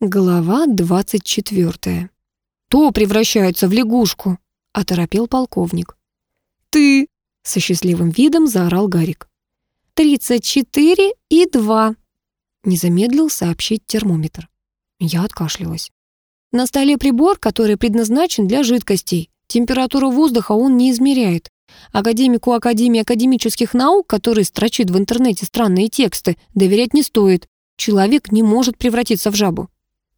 Глава двадцать четвертая. «То превращается в лягушку», — оторопел полковник. «Ты!» — со счастливым видом заорал Гарик. «Тридцать четыре и два», — не замедлил сообщить термометр. Я откашлялась. На столе прибор, который предназначен для жидкостей. Температуру воздуха он не измеряет. Академику Академии академических наук, который строчит в интернете странные тексты, доверять не стоит. Человек не может превратиться в жабу.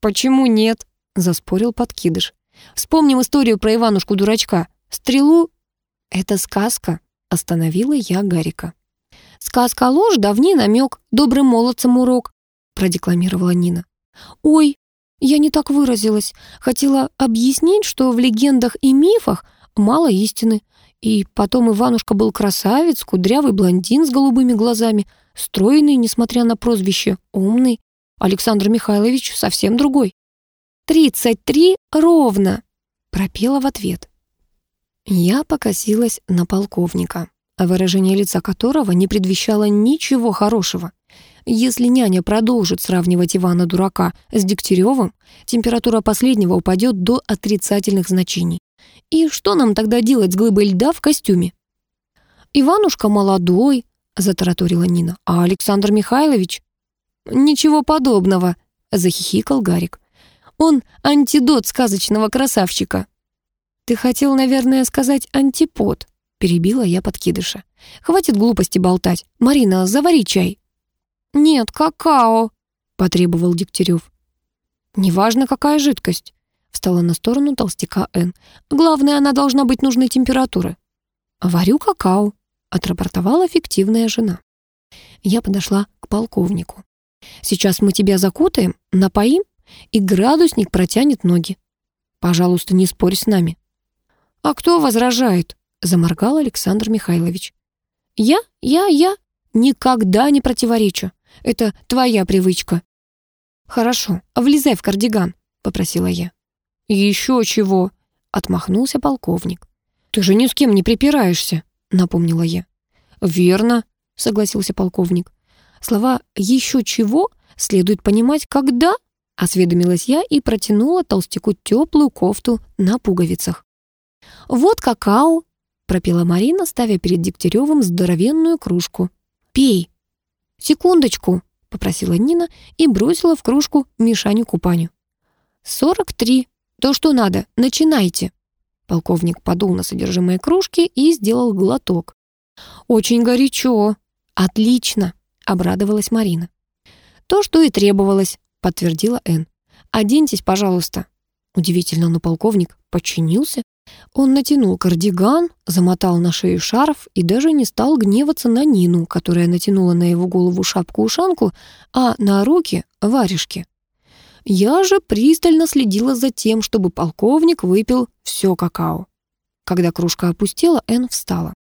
«Почему нет?» — заспорил подкидыш. «Вспомним историю про Иванушку-дурачка. Стрелу...» «Это сказка», — остановила я Гарика. «Сказка ложь, давний намек, добрым молодцам урок», — продекламировала Нина. «Ой, я не так выразилась. Хотела объяснить, что в легендах и мифах мало истины. И потом Иванушка был красавец, кудрявый блондин с голубыми глазами, стройный, несмотря на прозвище, умный. Александр Михайлович совсем другой. «Тридцать три ровно!» — пропела в ответ. Я покосилась на полковника, выражение лица которого не предвещало ничего хорошего. Если няня продолжит сравнивать Ивана-дурака с Дегтяревым, температура последнего упадет до отрицательных значений. И что нам тогда делать с глыбой льда в костюме? «Иванушка молодой», — затараторила Нина, «а Александр Михайлович «Ничего подобного», — захихикал Гарик. «Он антидот сказочного красавчика». «Ты хотел, наверное, сказать антипод», — перебила я подкидыша. «Хватит глупости болтать. Марина, завари чай». «Нет, какао», — потребовал Дегтярев. «Неважно, какая жидкость», — встала на сторону толстяка Н. «Главное, она должна быть нужной температуры». «Варю какао», — отрапортовала фиктивная жена. Я подошла к полковнику. Сейчас мы тебя закутаем, напоим, и градусник протянет ноги. Пожалуйста, не спорь с нами». «А кто возражает?» — заморгал Александр Михайлович. «Я, я, я никогда не противоречу. Это твоя привычка». «Хорошо, влезай в кардиган», — попросила я. «Еще чего?» — отмахнулся полковник. «Ты же ни с кем не припираешься», — напомнила я. «Верно», — согласился полковник. Слова «еще чего» следует понимать «когда», осведомилась я и протянула толстяку теплую кофту на пуговицах. «Вот какао», — пропела Марина, ставя перед Дегтяревым здоровенную кружку. «Пей». «Секундочку», — попросила Нина и бросила в кружку Мишаню Купаню. «Сорок три. То, что надо. Начинайте». Полковник подул на содержимое кружки и сделал глоток. «Очень горячо. Отлично обрадовалась Марина. «То, что и требовалось», — подтвердила Энн. «Оденьтесь, пожалуйста». Удивительно, но полковник подчинился. Он натянул кардиган, замотал на шею шарф и даже не стал гневаться на Нину, которая натянула на его голову шапку-ушанку, а на руки — варежки. Я же пристально следила за тем, чтобы полковник выпил все какао. Когда кружка опустела, Энн встала.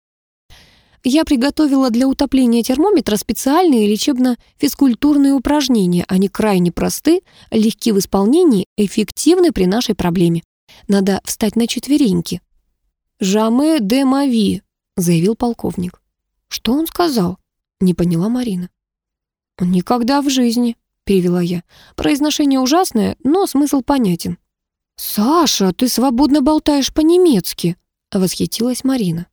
Я приготовила для утопления термометра специальные лечебно-физкультурные упражнения. Они крайне просты, легки в исполнении, эффективны при нашей проблеме. Надо встать на четвереньки. «Жаме де мави», — заявил полковник. «Что он сказал?» — не поняла Марина. «Никогда в жизни», — перевела я. «Произношение ужасное, но смысл понятен». «Саша, ты свободно болтаешь по-немецки», — восхитилась Марина.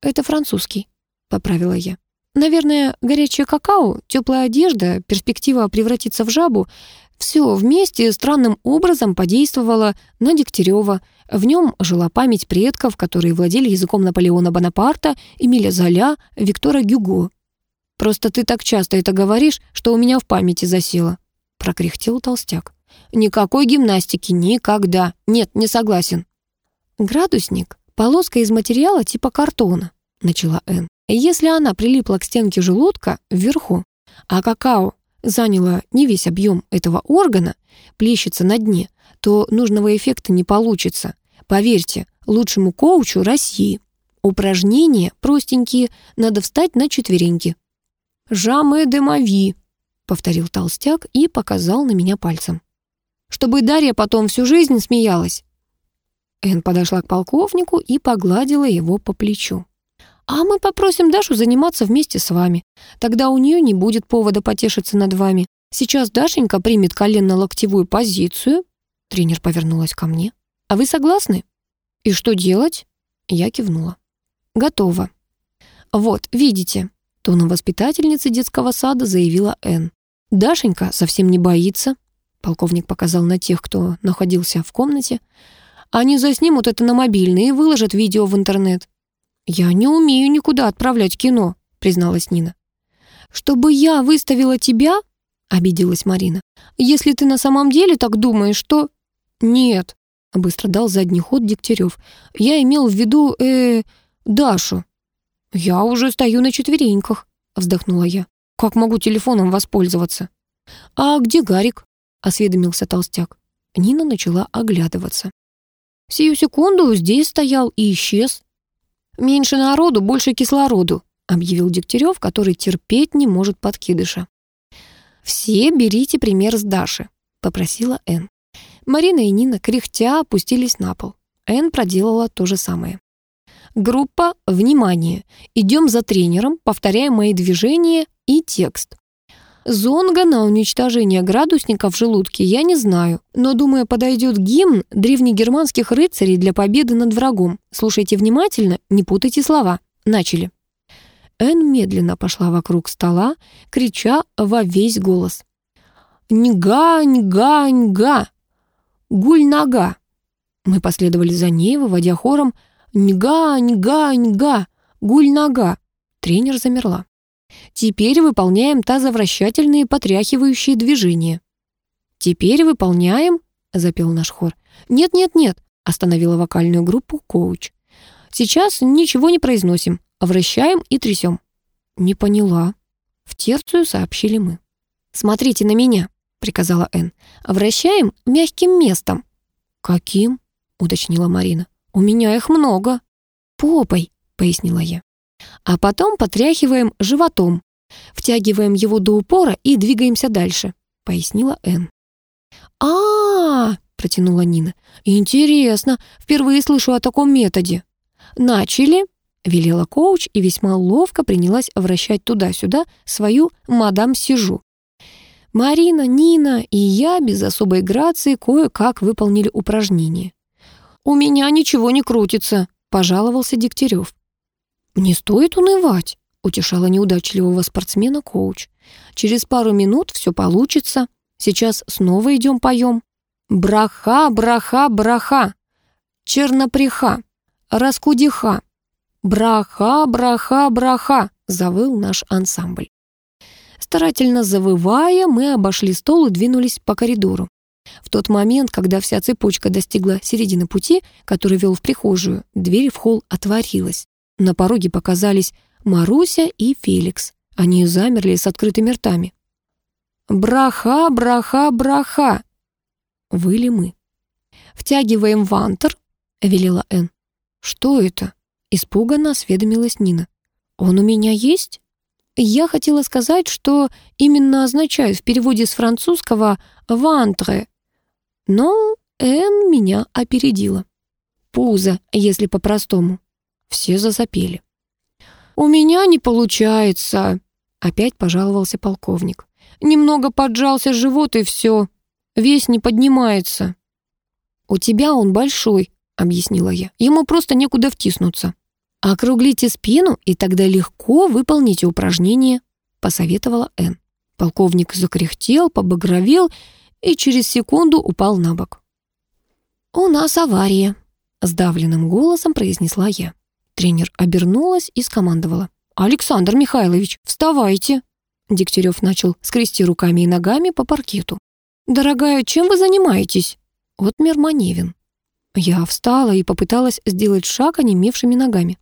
«Это французский», — поправила я. «Наверное, горячее какао, теплая одежда, перспектива превратиться в жабу — все вместе странным образом подействовало на Дегтярева. В нем жила память предков, которые владели языком Наполеона Бонапарта, Эмиля Золя, Виктора Гюго. «Просто ты так часто это говоришь, что у меня в памяти засело», — прокряхтел толстяк. «Никакой гимнастики, никогда. Нет, не согласен». «Градусник — полоска из материала типа картона», — начала Энн. Если она прилипла к стенке желудка вверху, а какао заняло не весь объем этого органа, плещется на дне, то нужного эффекта не получится. Поверьте, лучшему коучу России. Упражнения простенькие, надо встать на четвереньки. «Жаме де мави», — повторил толстяк и показал на меня пальцем. «Чтобы Дарья потом всю жизнь смеялась». Эн подошла к полковнику и погладила его по плечу. А мы попросим Дашу заниматься вместе с вами. Тогда у нее не будет повода потешиться над вами. Сейчас Дашенька примет коленно-локтевую позицию. Тренер повернулась ко мне. А вы согласны? И что делать? Я кивнула. Готово. Вот, видите, тоном воспитательницы детского сада заявила Энн. Дашенька совсем не боится. Полковник показал на тех, кто находился в комнате. Они заснимут это на мобильный и выложат видео в интернет. «Я не умею никуда отправлять кино», — призналась Нина. «Чтобы я выставила тебя?» — обиделась Марина. «Если ты на самом деле так думаешь, что...» «Нет», — быстро дал задний ход Дегтярев. «Я имел в виду, э, Дашу». «Я уже стою на четвереньках», — вздохнула я. «Как могу телефоном воспользоваться?» «А где Гарик?» — осведомился толстяк. Нина начала оглядываться. Сию секунду здесь стоял и исчез. «Меньше народу, больше кислороду», — объявил Дегтярев, который терпеть не может подкидыша. «Все берите пример с Даши», — попросила Энн. Марина и Нина, кряхтя, опустились на пол. Энн проделала то же самое. «Группа, внимание! Идем за тренером, повторяем мои движения и текст. Зонга на уничтожение градусника в желудке я не знаю, но, думаю, подойдет гимн древнегерманских рыцарей для победы над врагом. Слушайте внимательно, не путайте слова. Начали. Эн медленно пошла вокруг стола, крича во весь голос. «Ньга, ньга, ньга! Гуль-нога!» Мы последовали за ней, выводя хором «Ньга, ньга, ньга! Гуль-нога!» Тренер замерла. Теперь выполняем тазовращательные потряхивающие движения. Теперь выполняем, запел наш хор. Нет-нет-нет, остановила вокальную группу коуч. Сейчас ничего не произносим, вращаем и трясем. Не поняла. В терцию сообщили мы. Смотрите на меня, приказала Энн. Вращаем мягким местом. Каким? уточнила Марина. У меня их много. Попой, пояснила я а потом потряхиваем животом, втягиваем его до упора и двигаемся дальше», — пояснила Энн. а, протянула Нина. «Интересно, впервые слышу о таком методе». «Начали», — велела коуч и весьма ловко принялась вращать туда-сюда свою «мадам сижу». Марина, Нина и я без особой грации кое-как выполнили упражнение. «У меня ничего не крутится», — пожаловался Дегтярев. «Не стоит унывать», — утешала неудачливого спортсмена коуч. «Через пару минут все получится. Сейчас снова идем поем. Браха, браха, браха, чернопреха, раскудиха. Браха, браха, браха», — завыл наш ансамбль. Старательно завывая, мы обошли стол и двинулись по коридору. В тот момент, когда вся цепочка достигла середины пути, который вел в прихожую, дверь в холл отворилась. На пороге показались Маруся и Феликс. Они замерли с открытыми ртами. «Браха, браха, браха!» Выли мы. «Втягиваем вантер», — велела Энн. «Что это?» — испуганно осведомилась Нина. «Он у меня есть?» Я хотела сказать, что именно означает в переводе с французского «вантре», но Энн меня опередила. Пузо, если по-простому. Все зазапели. «У меня не получается», — опять пожаловался полковник. «Немного поджался живот, и все. Весь не поднимается». «У тебя он большой», — объяснила я. «Ему просто некуда втиснуться». «Округлите спину, и тогда легко выполните упражнение», — посоветовала Энн. Полковник закряхтел, побагровел и через секунду упал на бок. «У нас авария», — сдавленным голосом произнесла я. Тренер обернулась и скомандовала. «Александр Михайлович, вставайте!» Дегтярев начал скрести руками и ногами по паркету. «Дорогая, чем вы занимаетесь?» Отмер Маневин. Я встала и попыталась сделать шаг онемевшими ногами.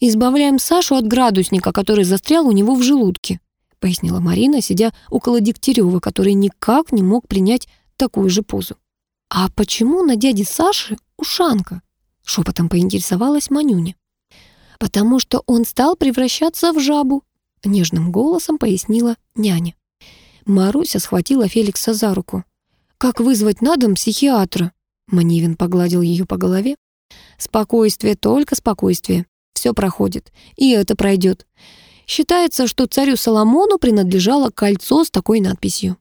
«Избавляем Сашу от градусника, который застрял у него в желудке», пояснила Марина, сидя около Дегтярева, который никак не мог принять такую же позу. «А почему на дяде Саше ушанка?» шепотом поинтересовалась Манюня потому что он стал превращаться в жабу», — нежным голосом пояснила няня. Маруся схватила Феликса за руку. «Как вызвать на дом психиатра?» Манивин погладил ее по голове. «Спокойствие, только спокойствие. Все проходит. И это пройдет. Считается, что царю Соломону принадлежало кольцо с такой надписью.